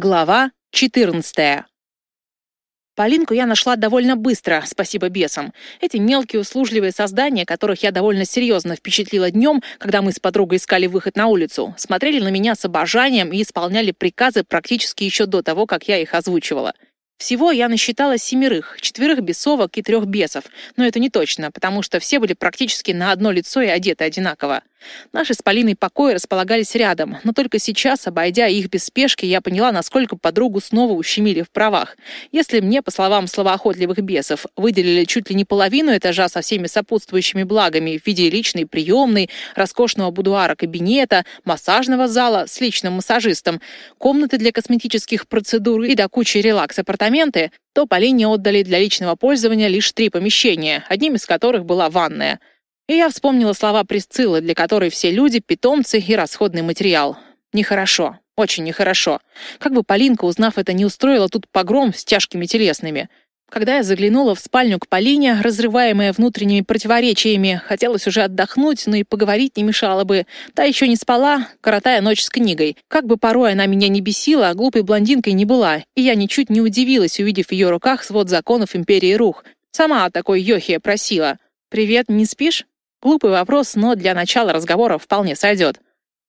Глава 14. Полинку я нашла довольно быстро, спасибо бесам. Эти мелкие услужливые создания, которых я довольно серьезно впечатлила днем, когда мы с подругой искали выход на улицу, смотрели на меня с обожанием и исполняли приказы практически еще до того, как я их озвучивала. Всего я насчитала семерых, четверых бесовок и трех бесов, но это не точно, потому что все были практически на одно лицо и одеты одинаково. Наши с Полиной покои располагались рядом, но только сейчас, обойдя их без спешки, я поняла, насколько подругу снова ущемили в правах. Если мне, по словам словоохотливых бесов, выделили чуть ли не половину этажа со всеми сопутствующими благами в виде личной приемной, роскошного будуара кабинета, массажного зала с личным массажистом, комнаты для косметических процедур и до кучи релакс-апартаменты, то Полине отдали для личного пользования лишь три помещения, одним из которых была ванная — и я вспомнила слова Присциллы, для которой все люди — питомцы и расходный материал. Нехорошо. Очень нехорошо. Как бы Полинка, узнав это, не устроила тут погром с тяжкими телесными. Когда я заглянула в спальню к Полине, разрываемая внутренними противоречиями, хотелось уже отдохнуть, но и поговорить не мешало бы. Та еще не спала, коротая ночь с книгой. Как бы порой она меня не бесила, глупой блондинкой не была, и я ничуть не удивилась, увидев в ее руках свод законов Империи Рух. Сама о такой Йохе просила. «Привет, не спишь?» Глупый вопрос, но для начала разговора вполне сойдет.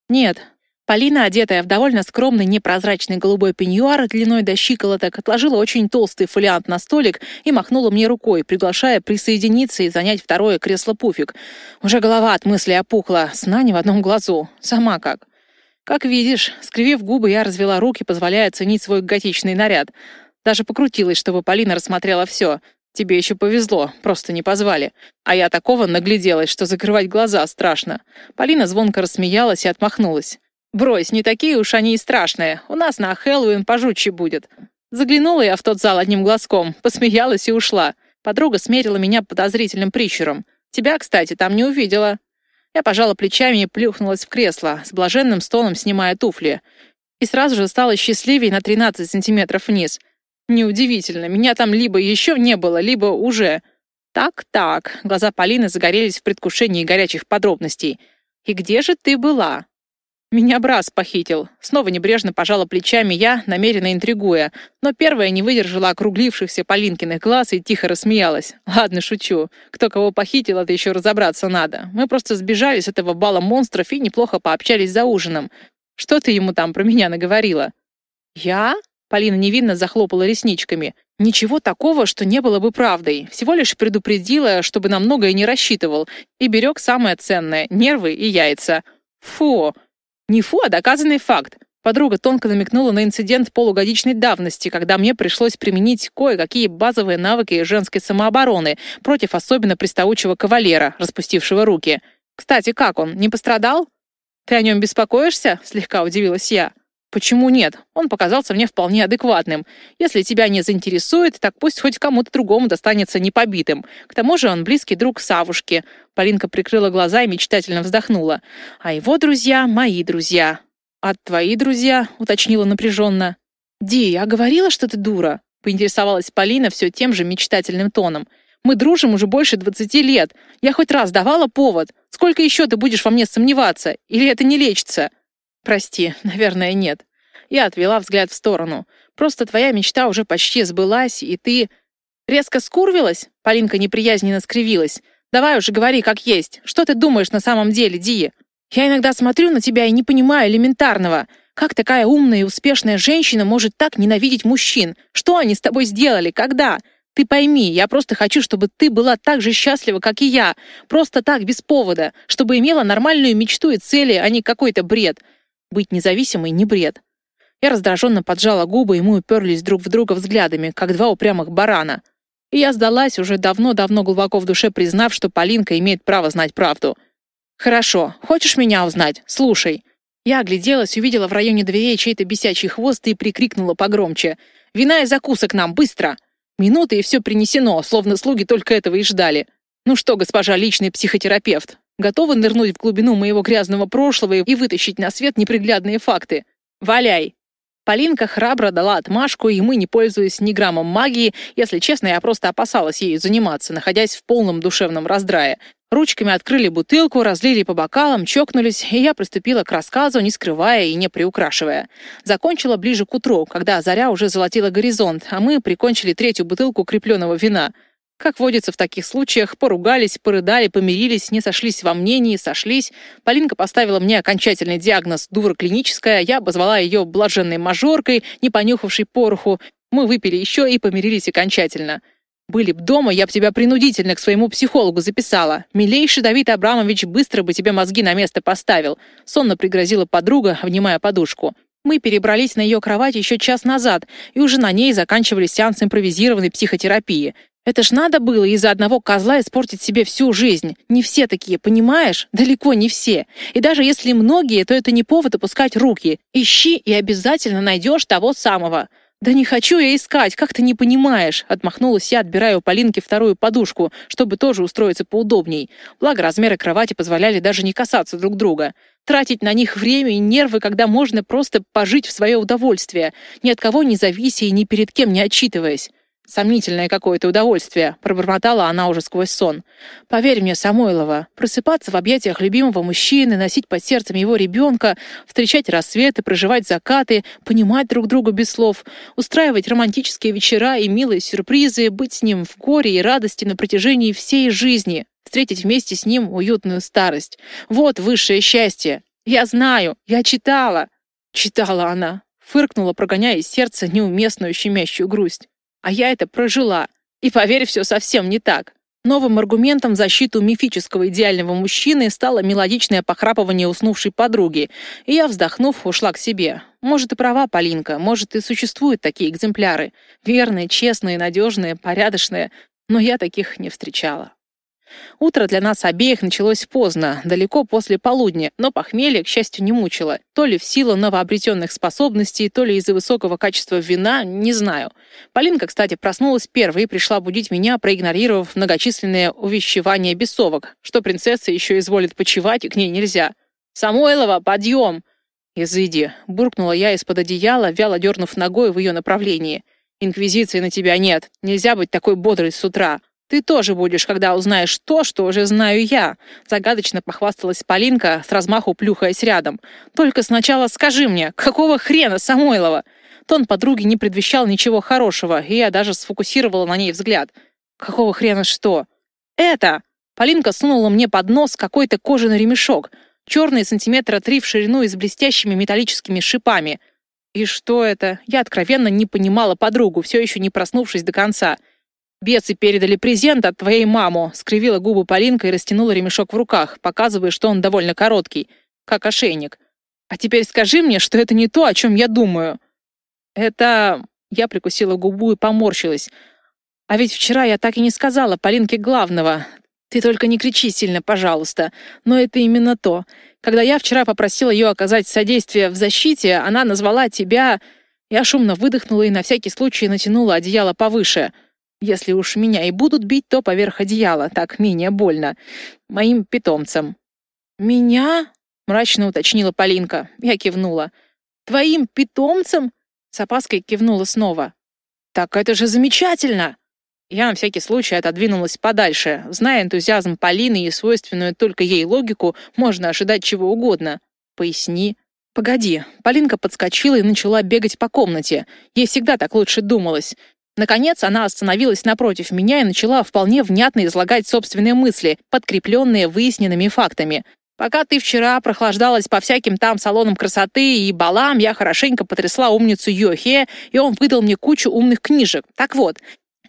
Нет. Полина, одетая в довольно скромный непрозрачный голубой пеньюар длиной до щиколоток, отложила очень толстый фолиант на столик и махнула мне рукой, приглашая присоединиться и занять второе кресло-пуфик. Уже голова от мысли опухла, сна не в одном глазу. Сама как. Как видишь, скривив губы, я развела руки, позволяя оценить свой готичный наряд. Даже покрутилась, чтобы Полина рассмотрела все — Тебе еще повезло, просто не позвали. А я такого нагляделась, что закрывать глаза страшно. Полина звонко рассмеялась и отмахнулась. «Брось, не такие уж они и страшные. У нас на Хэллоуин пожутче будет». Заглянула я в тот зал одним глазком, посмеялась и ушла. Подруга смерила меня подозрительным прищуром. «Тебя, кстати, там не увидела». Я пожала плечами и плюхнулась в кресло, с блаженным стоном снимая туфли. И сразу же стала счастливее на 13 сантиметров вниз — Неудивительно, меня там либо еще не было, либо уже. Так-так, глаза Полины загорелись в предвкушении горячих подробностей. И где же ты была? Меня Брас похитил. Снова небрежно пожала плечами я, намеренно интригуя. Но первая не выдержала округлившихся Полинкиных глаз и тихо рассмеялась. Ладно, шучу. Кто кого похитил, это еще разобраться надо. Мы просто сбежали с этого бала монстров и неплохо пообщались за ужином. Что ты ему там про меня наговорила? Я? Полина невинно захлопала ресничками. Ничего такого, что не было бы правдой. Всего лишь предупредила, чтобы на многое не рассчитывал. И берег самое ценное — нервы и яйца. Фу! Не фу, а доказанный факт. Подруга тонко намекнула на инцидент полугодичной давности, когда мне пришлось применить кое-какие базовые навыки женской самообороны против особенно приставучего кавалера, распустившего руки. «Кстати, как он? Не пострадал?» «Ты о нем беспокоишься?» — слегка удивилась я. Почему нет? Он показался мне вполне адекватным. Если тебя не заинтересует, так пусть хоть кому-то другому достанется непобитым. К тому же он близкий друг Савушки. Полинка прикрыла глаза и мечтательно вздохнула. А его друзья — мои друзья. А твои друзья? — уточнила напряженно. Ди, я говорила, что ты дура? Поинтересовалась Полина все тем же мечтательным тоном. Мы дружим уже больше двадцати лет. Я хоть раз давала повод. Сколько еще ты будешь во мне сомневаться? Или это не лечится?» «Прости, наверное, нет». Я отвела взгляд в сторону. «Просто твоя мечта уже почти сбылась, и ты...» «Резко скурвилась?» Полинка неприязненно скривилась. «Давай уже говори, как есть. Что ты думаешь на самом деле, Ди? Я иногда смотрю на тебя и не понимаю элементарного. Как такая умная и успешная женщина может так ненавидеть мужчин? Что они с тобой сделали? Когда? Ты пойми, я просто хочу, чтобы ты была так же счастлива, как и я. Просто так, без повода. Чтобы имела нормальную мечту и цели, а не какой-то бред. Быть независимой — не бред. Я раздраженно поджала губы, и мы уперлись друг в друга взглядами, как два упрямых барана. И я сдалась, уже давно-давно глубоко в душе признав, что Полинка имеет право знать правду. «Хорошо. Хочешь меня узнать? Слушай». Я огляделась, увидела в районе дверей чей-то бесячий хвост и прикрикнула погромче. «Вина и закусок нам, быстро!» Минуты, и все принесено, словно слуги только этого и ждали. «Ну что, госпожа личный психотерапевт, Готовы нырнуть в глубину моего грязного прошлого и вытащить на свет неприглядные факты? Валяй!» Полинка храбро дала отмашку, и мы, не пользуясь ни граммом магии, если честно, я просто опасалась ею заниматься, находясь в полном душевном раздрае. Ручками открыли бутылку, разлили по бокалам, чокнулись, и я приступила к рассказу, не скрывая и не приукрашивая. Закончила ближе к утру, когда заря уже золотила горизонт, а мы прикончили третью бутылку крепленного вина — как водится в таких случаях, поругались, порыдали, помирились, не сошлись во мнении, сошлись. Полинка поставила мне окончательный диагноз «дура клиническая», я обозвала ее блаженной мажоркой, не понюхавшей пороху. Мы выпили еще и помирились окончательно. Были б дома, я б тебя принудительно к своему психологу записала. Милейший Давид Абрамович быстро бы тебе мозги на место поставил. Сонно пригрозила подруга, обнимая подушку. Мы перебрались на ее кровать еще час назад, и уже на ней заканчивали сеанс импровизированной психотерапии. Это ж надо было из-за одного козла испортить себе всю жизнь. Не все такие, понимаешь? Далеко не все. И даже если многие, то это не повод опускать руки. Ищи и обязательно найдешь того самого. «Да не хочу я искать, как ты не понимаешь?» Отмахнулась я, отбирая у Полинки вторую подушку, чтобы тоже устроиться поудобней. Благо, размеры кровати позволяли даже не касаться друг друга. Тратить на них время и нервы, когда можно просто пожить в свое удовольствие, ни от кого не завися и ни перед кем не отчитываясь. Сомнительное какое-то удовольствие, пробормотала она уже сквозь сон. Поверь мне, Самойлова, просыпаться в объятиях любимого мужчины, носить под сердцем его ребенка, встречать рассветы, проживать закаты, понимать друг друга без слов, устраивать романтические вечера и милые сюрпризы, быть с ним в горе и радости на протяжении всей жизни, встретить вместе с ним уютную старость. Вот высшее счастье. Я знаю, я читала. Читала она. Фыркнула, прогоняя из сердца неуместную щемящую грусть. А я это прожила. И поверь, все совсем не так. Новым аргументом в защиту мифического идеального мужчины стало мелодичное похрапывание уснувшей подруги, и я, вздохнув, ушла к себе. Может, и права Полинка, может, и существуют такие экземпляры. Верные, честные, надежные, порядочные, но я таких не встречала. Утро для нас обеих началось поздно, далеко после полудня, но похмелье, к счастью, не мучило. То ли в силу новообретенных способностей, то ли из-за высокого качества вина, не знаю. Полинка, кстати, проснулась первой и пришла будить меня, проигнорировав многочисленные увещевания бесовок, что принцесса еще изволит почевать, и к ней нельзя. «Самойлова, подъем!» «Изыди!» — буркнула я из-под одеяла, вяло дернув ногой в ее направлении. «Инквизиции на тебя нет. Нельзя быть такой бодрой с утра. «Ты тоже будешь, когда узнаешь то, что уже знаю я», загадочно похвасталась Полинка, с размаху плюхаясь рядом. «Только сначала скажи мне, какого хрена, Самойлова?» Тон подруги не предвещал ничего хорошего, и я даже сфокусировала на ней взгляд. «Какого хрена что?» «Это!» Полинка сунула мне под нос какой-то кожаный ремешок, черный сантиметра три в ширину и с блестящими металлическими шипами. И что это? Я откровенно не понимала подругу, все еще не проснувшись до конца. «Бесы передали презент от твоей маму», — скривила губы Полинка и растянула ремешок в руках, показывая, что он довольно короткий, как ошейник. «А теперь скажи мне, что это не то, о чем я думаю». «Это...» — я прикусила губу и поморщилась. «А ведь вчера я так и не сказала Полинке главного. Ты только не кричи сильно, пожалуйста. Но это именно то. Когда я вчера попросила ее оказать содействие в защите, она назвала тебя...» Я шумно выдохнула и на всякий случай натянула одеяло повыше — если уж меня и будут бить, то поверх одеяла, так менее больно. Моим питомцам. «Меня?» — мрачно уточнила Полинка. Я кивнула. «Твоим питомцам?» — с опаской кивнула снова. «Так это же замечательно!» Я на всякий случай отодвинулась подальше. Зная энтузиазм Полины и свойственную только ей логику, можно ожидать чего угодно. «Поясни». «Погоди». Полинка подскочила и начала бегать по комнате. Ей всегда так лучше думалось. Наконец, она остановилась напротив меня и начала вполне внятно излагать собственные мысли, подкрепленные выясненными фактами. Пока ты вчера прохлаждалась по всяким там салонам красоты и балам, я хорошенько потрясла умницу Йохе, и он выдал мне кучу умных книжек. Так вот,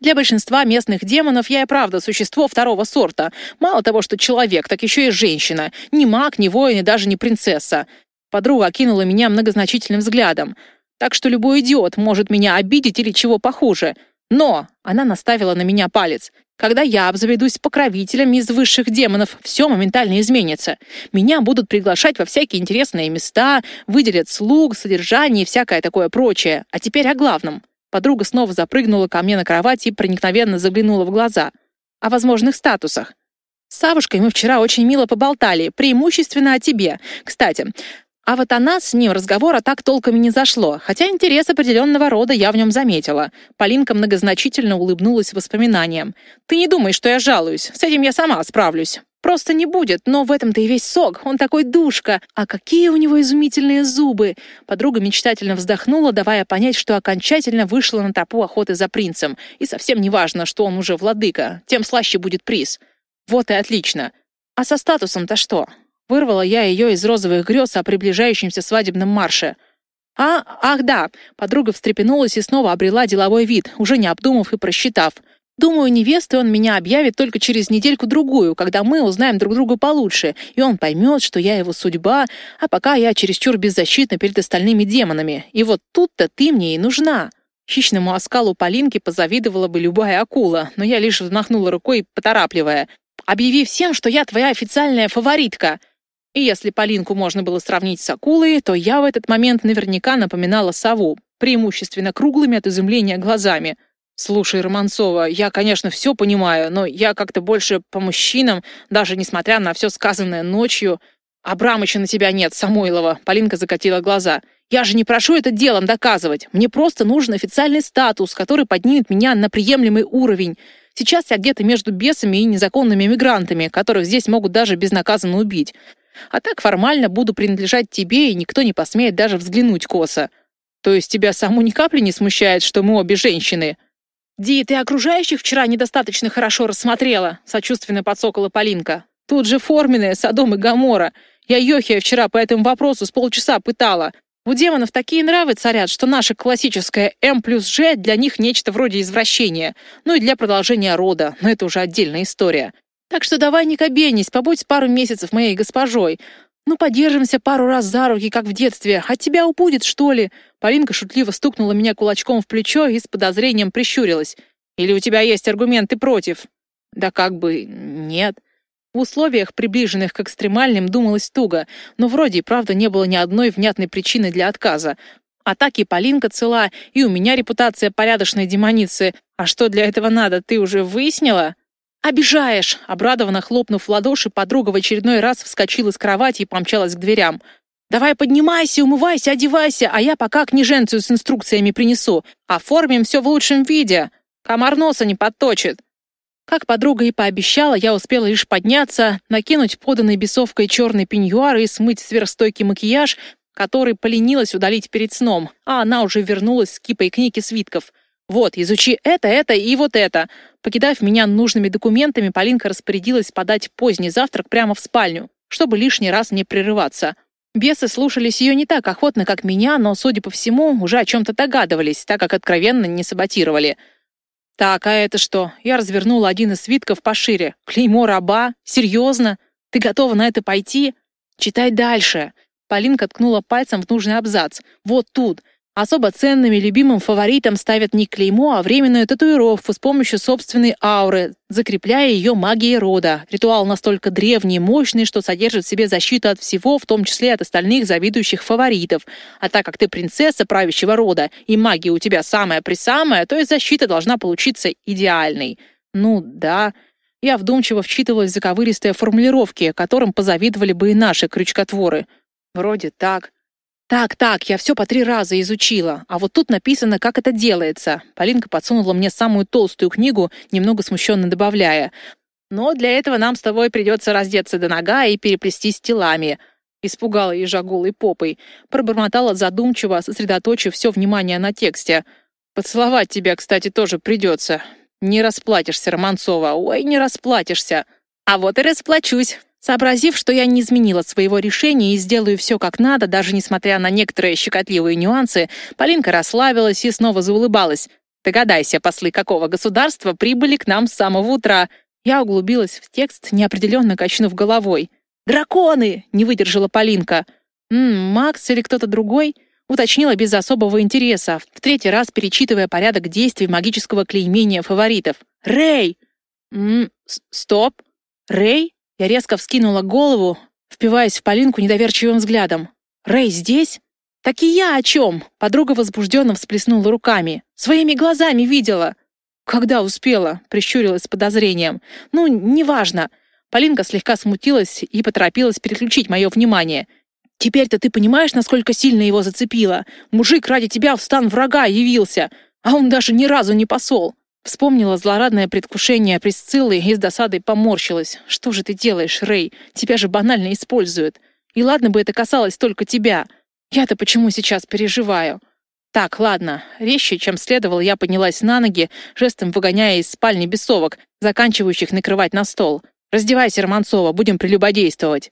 для большинства местных демонов я и правда существо второго сорта. Мало того, что человек, так еще и женщина. Ни маг, ни воин и даже не принцесса. Подруга окинула меня многозначительным взглядом. Так что любой идиот может меня обидеть или чего похуже. Но она наставила на меня палец. Когда я обзаведусь покровителями из высших демонов, все моментально изменится. Меня будут приглашать во всякие интересные места, выделят слуг, содержание и всякое такое прочее. А теперь о главном. Подруга снова запрыгнула ко мне на кровать и проникновенно заглянула в глаза. О возможных статусах. С Савушкой мы вчера очень мило поболтали, преимущественно о тебе. Кстати, А вот о нас с ним разговора так толком и не зашло, хотя интерес определенного рода я в нем заметила. Полинка многозначительно улыбнулась воспоминаниям. «Ты не думай, что я жалуюсь. С этим я сама справлюсь. Просто не будет, но в этом-то и весь сок. Он такой душка. А какие у него изумительные зубы!» Подруга мечтательно вздохнула, давая понять, что окончательно вышла на тропу охоты за принцем. И совсем не важно, что он уже владыка. Тем слаще будет приз. Вот и отлично. А со статусом-то что? Вырвала я ее из розовых грез о приближающемся свадебном марше. «А, ах да!» Подруга встрепенулась и снова обрела деловой вид, уже не обдумав и просчитав. «Думаю, невесты он меня объявит только через недельку-другую, когда мы узнаем друг друга получше, и он поймет, что я его судьба, а пока я чересчур беззащитна перед остальными демонами. И вот тут-то ты мне и нужна!» Хищному оскалу Полинки позавидовала бы любая акула, но я лишь взмахнула рукой, поторапливая. «Объяви всем, что я твоя официальная фаворитка!» И если Полинку можно было сравнить с акулой, то я в этот момент наверняка напоминала сову, преимущественно круглыми от изумления глазами. «Слушай, Романцова, я, конечно, все понимаю, но я как-то больше по мужчинам, даже несмотря на все сказанное ночью. Абрамыча на тебя нет, Самойлова», — Полинка закатила глаза. «Я же не прошу это делом доказывать. Мне просто нужен официальный статус, который поднимет меня на приемлемый уровень. Сейчас я где-то между бесами и незаконными мигрантами, которых здесь могут даже безнаказанно убить. А так формально буду принадлежать тебе, и никто не посмеет даже взглянуть косо. То есть тебя саму ни капли не смущает, что мы обе женщины?» «Ди, ты окружающих вчера недостаточно хорошо рассмотрела», — сочувственно подсокола Полинка. «Тут же форменные Содом и Гамора. Я Йохия вчера по этому вопросу с полчаса пытала. У демонов такие нравы царят, что наше классическое М плюс Ж для них нечто вроде извращения. Ну и для продолжения рода, но это уже отдельная история. Так что давай не кабенись, побудь пару месяцев моей госпожой. Ну, подержимся пару раз за руки, как в детстве. От тебя убудет, что ли?» Полинка шутливо стукнула меня кулачком в плечо и с подозрением прищурилась. «Или у тебя есть аргументы против?» «Да как бы нет». В условиях, приближенных к экстремальным, думалось туго, но вроде и правда не было ни одной внятной причины для отказа. А так и Полинка цела, и у меня репутация порядочной демоницы. А что для этого надо, ты уже выяснила? «Обижаешь!» Обрадованно хлопнув в ладоши, подруга в очередной раз вскочила с кровати и помчалась к дверям. «Давай поднимайся, умывайся, одевайся, а я пока княженцию с инструкциями принесу. Оформим все в лучшем виде. Комар носа не подточит». Как подруга и пообещала, я успела лишь подняться, накинуть поданный бесовкой черный пеньюар и смыть сверхстойкий макияж, который поленилась удалить перед сном, а она уже вернулась с кипой книги свитков. «Вот, изучи это, это и вот это». Покидав меня нужными документами, Полинка распорядилась подать поздний завтрак прямо в спальню, чтобы лишний раз не прерываться. Бесы слушались ее не так охотно, как меня, но, судя по всему, уже о чем-то догадывались, так как откровенно не саботировали. «Так, а это что?» Я развернула один из свитков пошире. «Клеймо раба? Серьезно? Ты готова на это пойти?» «Читай дальше». Полинка ткнула пальцем в нужный абзац. «Вот тут. Особо ценным и любимым фаворитом ставят не клеймо, а временную татуировку с помощью собственной ауры, закрепляя ее магией рода. Ритуал настолько древний и мощный, что содержит в себе защиту от всего, в том числе от остальных завидующих фаворитов. А так как ты принцесса правящего рода, и магия у тебя самая-присамая, то и защита должна получиться идеальной. Ну да... Я вдумчиво вчитывалась в заковыристые формулировки, которым позавидовали бы и наши крючкотворы. Вроде так. «Так, так, я все по три раза изучила, а вот тут написано, как это делается». Полинка подсунула мне самую толстую книгу, немного смущенно добавляя. «Но для этого нам с тобой придется раздеться до нога и переплестись телами». Испугала ежа голой попой. Пробормотала задумчиво, сосредоточив все внимание на тексте. «Поцеловать тебя, кстати, тоже придется. Не расплатишься, Романцова. Ой, не расплатишься. А вот и расплачусь». Сообразив, что я не изменила своего решения и сделаю все как надо, даже несмотря на некоторые щекотливые нюансы, Полинка расслабилась и снова заулыбалась. «Догадайся, послы какого государства прибыли к нам с самого утра?» Я углубилась в текст, неопределенно качнув головой. «Драконы!» — не выдержала Полинка. «М Макс или кто-то другой?» — уточнила без особого интереса, в третий раз перечитывая порядок действий магического клеймения фаворитов. «Рэй!» «М стоп! Рэй?» Я резко вскинула голову, впиваясь в Полинку недоверчивым взглядом. «Рэй здесь?» «Так и я о чем?» Подруга возбужденно всплеснула руками. «Своими глазами видела!» «Когда успела?» — прищурилась с подозрением. «Ну, неважно». Полинка слегка смутилась и поторопилась переключить мое внимание. Теперь-то ты понимаешь, насколько сильно его зацепило? Мужик ради тебя в стан врага явился, а он даже ни разу не посол. Вспомнила злорадное предвкушение Присциллы и с досадой поморщилась. «Что же ты делаешь, Рэй? Тебя же банально используют. И ладно бы это касалось только тебя. Я-то почему сейчас переживаю?» «Так, ладно». Резче, чем следовало, я поднялась на ноги, жестом выгоняя из спальни бесовок, заканчивающих накрывать на стол. «Раздевайся, Романцова, будем прелюбодействовать».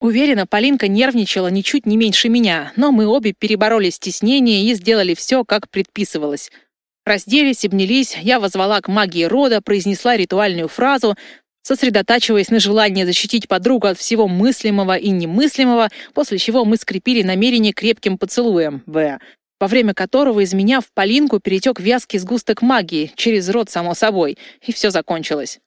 Уверена, Полинка нервничала ничуть не меньше меня, но мы обе перебороли стеснение и сделали все, как предписывалось. Разделись, обнялись, я возвала к магии рода, произнесла ритуальную фразу, сосредотачиваясь на желании защитить подругу от всего мыслимого и немыслимого, после чего мы скрепили намерение крепким поцелуем, В, во время которого из меня в Полинку перетек вязкий сгусток магии, через рот, само собой, и все закончилось.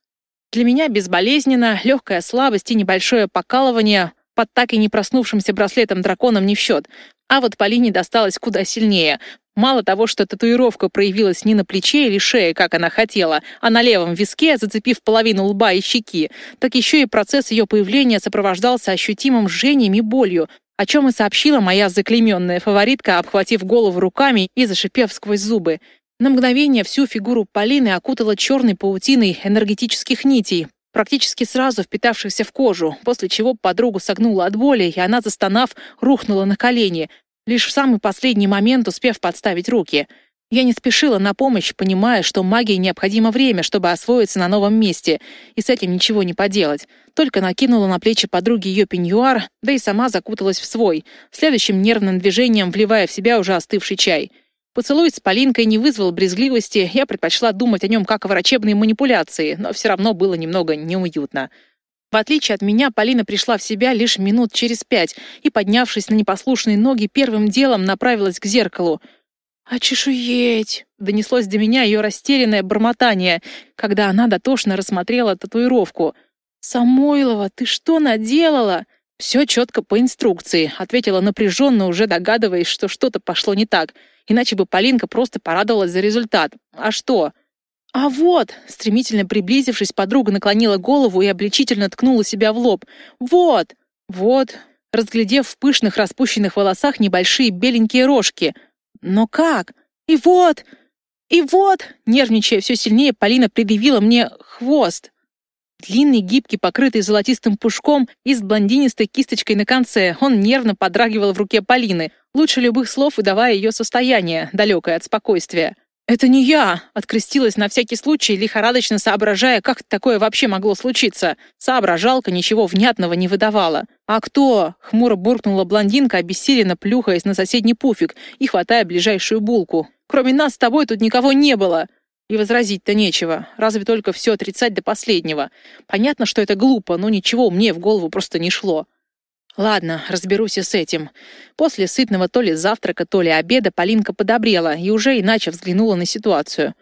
Для меня безболезненно, легкая слабость и небольшое покалывание под так и не проснувшимся браслетом драконом не в счет, а вот Полине досталось куда сильнее. Мало того, что татуировка проявилась не на плече или шее, как она хотела, а на левом виске, зацепив половину лба и щеки, так еще и процесс ее появления сопровождался ощутимым жжением и болью, о чем и сообщила моя заклейменная фаворитка, обхватив голову руками и зашипев сквозь зубы. На мгновение всю фигуру Полины окутала черной паутиной энергетических нитей, практически сразу впитавшихся в кожу, после чего подругу согнула от боли, и она, застонав, рухнула на колени, лишь в самый последний момент успев подставить руки. Я не спешила на помощь, понимая, что магии необходимо время, чтобы освоиться на новом месте, и с этим ничего не поделать. Только накинула на плечи подруги ее пеньюар, да и сама закуталась в свой, следующим нервным движением вливая в себя уже остывший чай. Поцелуй с Полинкой не вызвал брезгливости, я предпочла думать о нем как о врачебной манипуляции, но все равно было немного неуютно. В отличие от меня, Полина пришла в себя лишь минут через пять и, поднявшись на непослушные ноги, первым делом направилась к зеркалу. «Очешуеть!» — донеслось до меня ее растерянное бормотание, когда она дотошно рассмотрела татуировку. «Самойлова, ты что наделала?» «Все четко по инструкции», — ответила напряженно, уже догадываясь, что что-то пошло не так. Иначе бы Полинка просто порадовалась за результат. «А что?» «А вот!» — стремительно приблизившись, подруга наклонила голову и обличительно ткнула себя в лоб. «Вот! Вот!» разглядев в пышных распущенных волосах небольшие беленькие рожки. «Но как? И вот! И вот!» Нервничая все сильнее, Полина предъявила мне хвост. Длинный, гибкий, покрытый золотистым пушком и с блондинистой кисточкой на конце. Он нервно подрагивал в руке Полины, лучше любых слов выдавая ее состояние, далекое от спокойствия. «Это не я!» — открестилась на всякий случай, лихорадочно соображая, как такое вообще могло случиться. Соображалка ничего внятного не выдавала. «А кто?» — хмуро буркнула блондинка, обессиленно плюхаясь на соседний пуфик и хватая ближайшую булку. «Кроме нас с тобой тут никого не было!» И возразить-то нечего, разве только все отрицать до последнего. Понятно, что это глупо, но ничего мне в голову просто не шло. Ладно, разберусь и с этим. После сытного то ли завтрака, то ли обеда Полинка подобрела и уже иначе взглянула на ситуацию.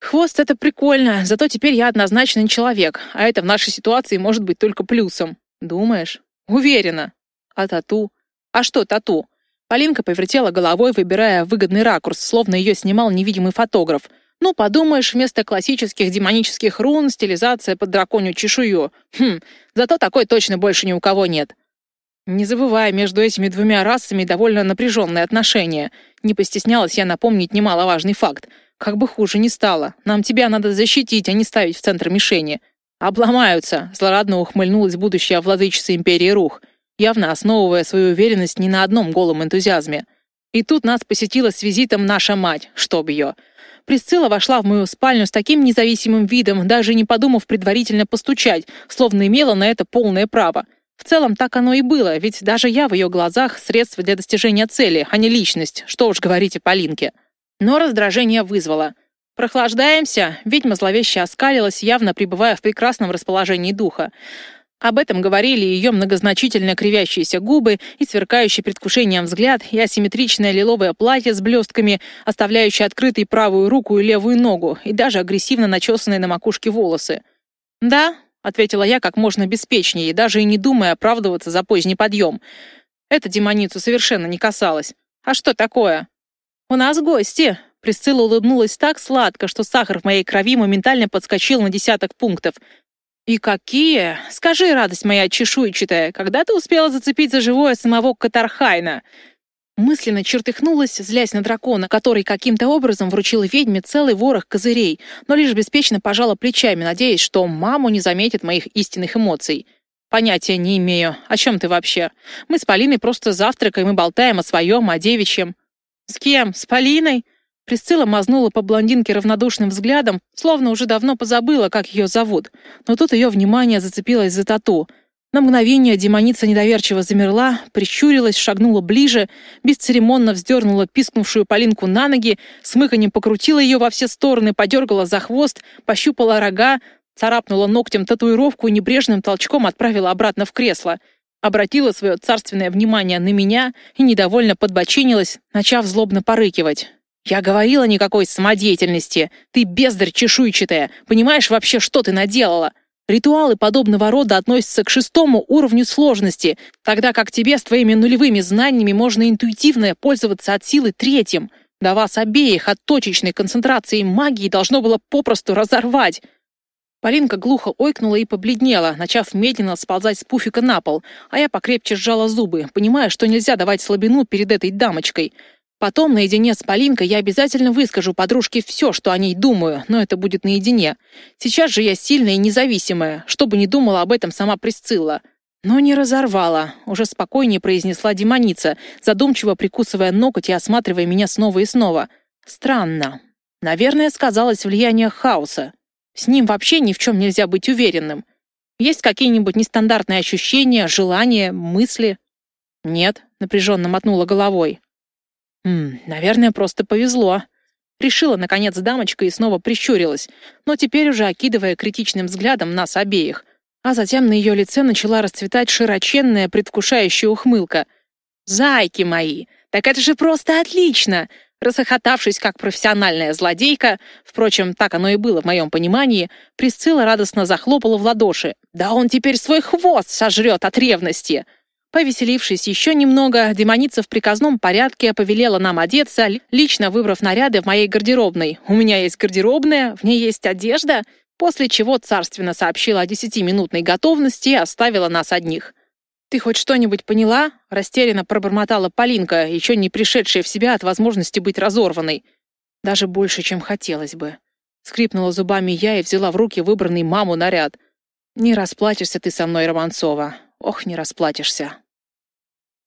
Хвост — это прикольно, зато теперь я однозначно не человек, а это в нашей ситуации может быть только плюсом. Думаешь? Уверена. А тату? А что тату? Полинка повертела головой, выбирая выгодный ракурс, словно ее снимал невидимый фотограф. Ну, подумаешь, вместо классических демонических рун стилизация под драконью чешую. Хм, зато такой точно больше ни у кого нет. Не забывая, между этими двумя расами довольно напряженные отношения. Не постеснялась я напомнить немаловажный факт. Как бы хуже ни стало. Нам тебя надо защитить, а не ставить в центр мишени. Обломаются, злорадно ухмыльнулась будущая владычица империи Рух, явно основывая свою уверенность не на одном голом энтузиазме. И тут нас посетила с визитом наша мать, чтоб ее. Присцилла вошла в мою спальню с таким независимым видом, даже не подумав предварительно постучать, словно имела на это полное право. В целом так оно и было, ведь даже я в ее глазах средство для достижения цели, а не личность, что уж говорить о Полинке. Но раздражение вызвало. «Прохлаждаемся?» Ведьма зловеще оскалилась, явно пребывая в прекрасном расположении духа. Об этом говорили ее многозначительно кривящиеся губы и сверкающий предвкушением взгляд, и асимметричное лиловое платье с блестками, оставляющее открытой правую руку и левую ногу, и даже агрессивно начесанные на макушке волосы. «Да, — ответила я как можно беспечнее, даже и не думая оправдываться за поздний подъем. Это демоницу совершенно не касалось. «А что такое?» «У нас гости!» Присцилла улыбнулась так сладко, что сахар в моей крови моментально подскочил на десяток пунктов. «И какие? Скажи, радость моя чешуйчатая, когда ты успела зацепить за живое самого Катархайна?» Мысленно чертыхнулась, злясь на дракона, который каким-то образом вручил ведьме целый ворох козырей, но лишь беспечно пожала плечами, надеясь, что маму не заметит моих истинных эмоций. Понятия не имею. О чем ты вообще? Мы с Полиной просто завтракаем и болтаем о своем, о девичьем. С кем? С Полиной? Присцилла мазнула по блондинке равнодушным взглядом, словно уже давно позабыла, как ее зовут. Но тут ее внимание зацепилось за тату. На мгновение демоница недоверчиво замерла, прищурилась, шагнула ближе, бесцеремонно вздернула пискнувшую Полинку на ноги, смыканем покрутила ее во все стороны, подергала за хвост, пощупала рога, царапнула ногтем татуировку и небрежным толчком отправила обратно в кресло. Обратила свое царственное внимание на меня и недовольно подбочинилась, начав злобно порыкивать. «Я говорила никакой самодеятельности. Ты бездарь чешуйчатая. Понимаешь вообще, что ты наделала? Ритуалы подобного рода относятся к шестому уровню сложности, тогда как тебе с твоими нулевыми знаниями можно интуитивно пользоваться от силы третьим. Да вас обеих от точечной концентрации магии должно было попросту разорвать. Полинка глухо ойкнула и побледнела, начав медленно сползать с пуфика на пол, а я покрепче сжала зубы, понимая, что нельзя давать слабину перед этой дамочкой. Потом, наедине с Полинкой, я обязательно выскажу подружке все, что о ней думаю, но это будет наедине. Сейчас же я сильная и независимая, что бы ни думала об этом сама Присцилла. Но не разорвала, уже спокойнее произнесла демоница, задумчиво прикусывая ноготь и осматривая меня снова и снова. Странно. Наверное, сказалось влияние хаоса. С ним вообще ни в чем нельзя быть уверенным. Есть какие-нибудь нестандартные ощущения, желания, мысли? Нет, напряженно мотнула головой. Хм, наверное, просто повезло. Решила, наконец, дамочка и снова прищурилась, но теперь уже окидывая критичным взглядом нас обеих. А затем на ее лице начала расцветать широченная, предвкушающая ухмылка. «Зайки мои! Так это же просто отлично!» Расхохотавшись как профессиональная злодейка, впрочем, так оно и было в моем понимании, Присцилла радостно захлопала в ладоши. «Да он теперь свой хвост сожрет от ревности!» Повеселившись еще немного, демоница в приказном порядке повелела нам одеться, лично выбрав наряды в моей гардеробной. У меня есть гардеробная, в ней есть одежда, после чего царственно сообщила о десятиминутной готовности и оставила нас одних. «Ты хоть что-нибудь поняла?» — растерянно пробормотала Полинка, еще не пришедшая в себя от возможности быть разорванной. «Даже больше, чем хотелось бы». Скрипнула зубами я и взяла в руки выбранный маму наряд. «Не расплатишься ты со мной, Романцова. Ох, не расплатишься».